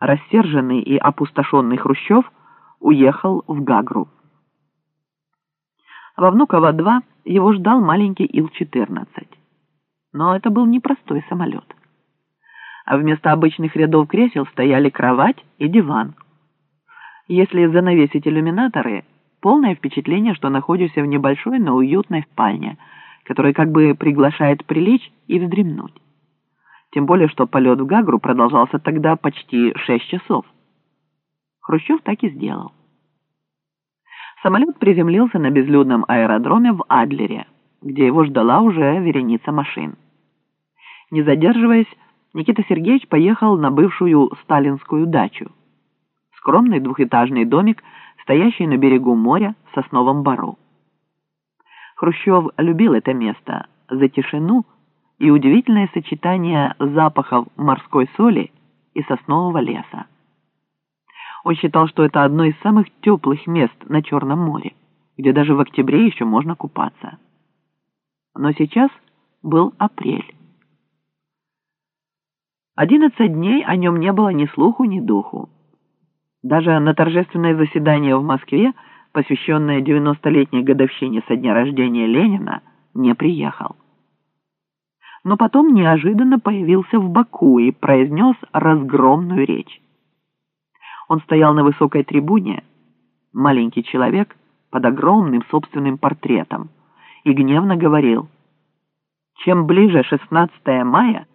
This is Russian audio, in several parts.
рассерженный и опустошенный Хрущев уехал в Гагру. Во Внуково-2 его ждал маленький Ил-14. Но это был непростой самолет. А вместо обычных рядов кресел стояли кровать и диван. Если занавесить иллюминаторы, полное впечатление, что находишься в небольшой, но уютной спальне, которая как бы приглашает прилечь и вздремнуть. Тем более, что полет в Гагру продолжался тогда почти шесть часов. Хрущев так и сделал. Самолет приземлился на безлюдном аэродроме в Адлере, где его ждала уже вереница машин. Не задерживаясь, Никита Сергеевич поехал на бывшую сталинскую дачу. Скромный двухэтажный домик, стоящий на берегу моря в сосновом бару. Хрущев любил это место за тишину и удивительное сочетание запахов морской соли и соснового леса. Он считал, что это одно из самых теплых мест на Черном море, где даже в октябре еще можно купаться. Но сейчас был апрель. Одиннадцать дней о нем не было ни слуху, ни духу. Даже на торжественное заседание в Москве, посвященное 90-летней годовщине со дня рождения Ленина, не приехал. Но потом неожиданно появился в Баку и произнес разгромную речь. Он стоял на высокой трибуне, маленький человек под огромным собственным портретом, и гневно говорил, «Чем ближе 16 мая,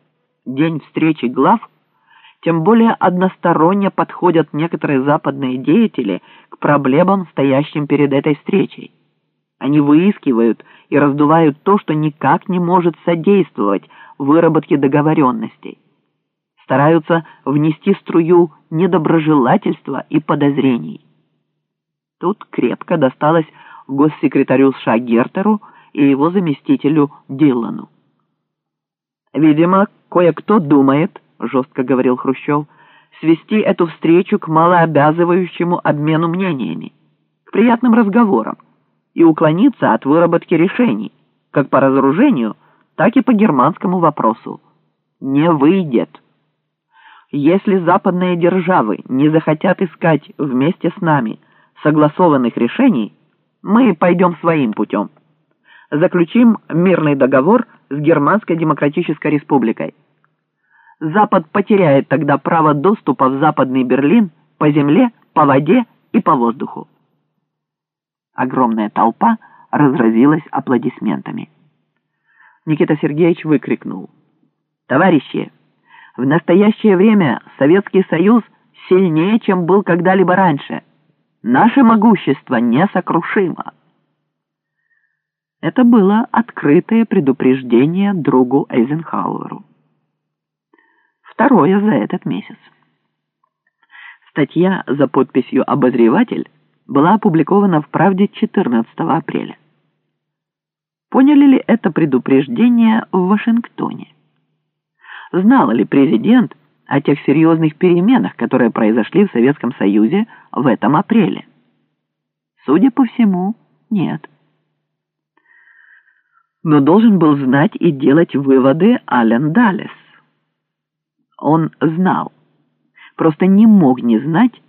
день встречи глав, тем более односторонне подходят некоторые западные деятели к проблемам, стоящим перед этой встречей. Они выискивают и раздувают то, что никак не может содействовать выработке договоренностей стараются внести струю недоброжелательства и подозрений. Тут крепко досталось госсекретарю США Гертеру и его заместителю Диллану. «Видимо, кое-кто думает, — жестко говорил Хрущев, — свести эту встречу к малообязывающему обмену мнениями, к приятным разговорам и уклониться от выработки решений, как по разоружению, так и по германскому вопросу. Не выйдет». Если западные державы не захотят искать вместе с нами согласованных решений, мы пойдем своим путем. Заключим мирный договор с Германской Демократической Республикой. Запад потеряет тогда право доступа в Западный Берлин по земле, по воде и по воздуху. Огромная толпа разразилась аплодисментами. Никита Сергеевич выкрикнул. «Товарищи!» В настоящее время Советский Союз сильнее, чем был когда-либо раньше. Наше могущество несокрушимо. Это было открытое предупреждение другу Эйзенхауэру. Второе за этот месяц. Статья за подписью «Обозреватель» была опубликована в «Правде» 14 апреля. Поняли ли это предупреждение в Вашингтоне? Знал ли президент о тех серьезных переменах, которые произошли в Советском Союзе в этом апреле? Судя по всему, нет. Но должен был знать и делать выводы Ален Даллес. Он знал, просто не мог не знать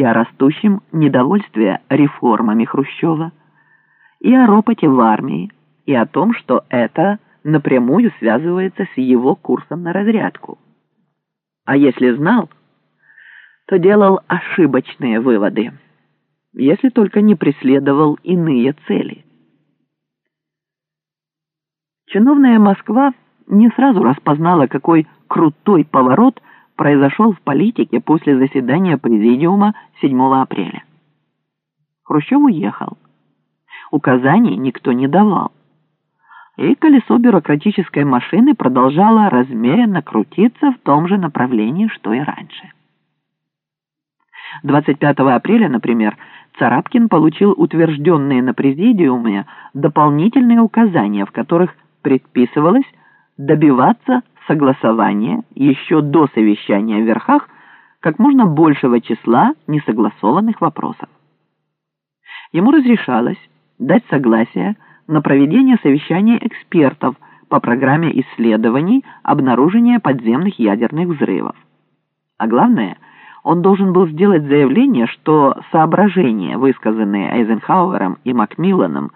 и о растущем недовольстве реформами Хрущева, и о ропоте в армии, и о том, что это – напрямую связывается с его курсом на разрядку. А если знал, то делал ошибочные выводы, если только не преследовал иные цели. Чиновная Москва не сразу распознала, какой крутой поворот произошел в политике после заседания президиума 7 апреля. Хрущев уехал. Указаний никто не давал и колесо бюрократической машины продолжало размеренно крутиться в том же направлении, что и раньше. 25 апреля, например, Царапкин получил утвержденные на президиуме дополнительные указания, в которых предписывалось добиваться согласования еще до совещания в верхах как можно большего числа несогласованных вопросов. Ему разрешалось дать согласие на проведение совещания экспертов по программе исследований обнаружения подземных ядерных взрывов. А главное, он должен был сделать заявление, что соображения, высказанные Эйзенхауэром и Макмилланом,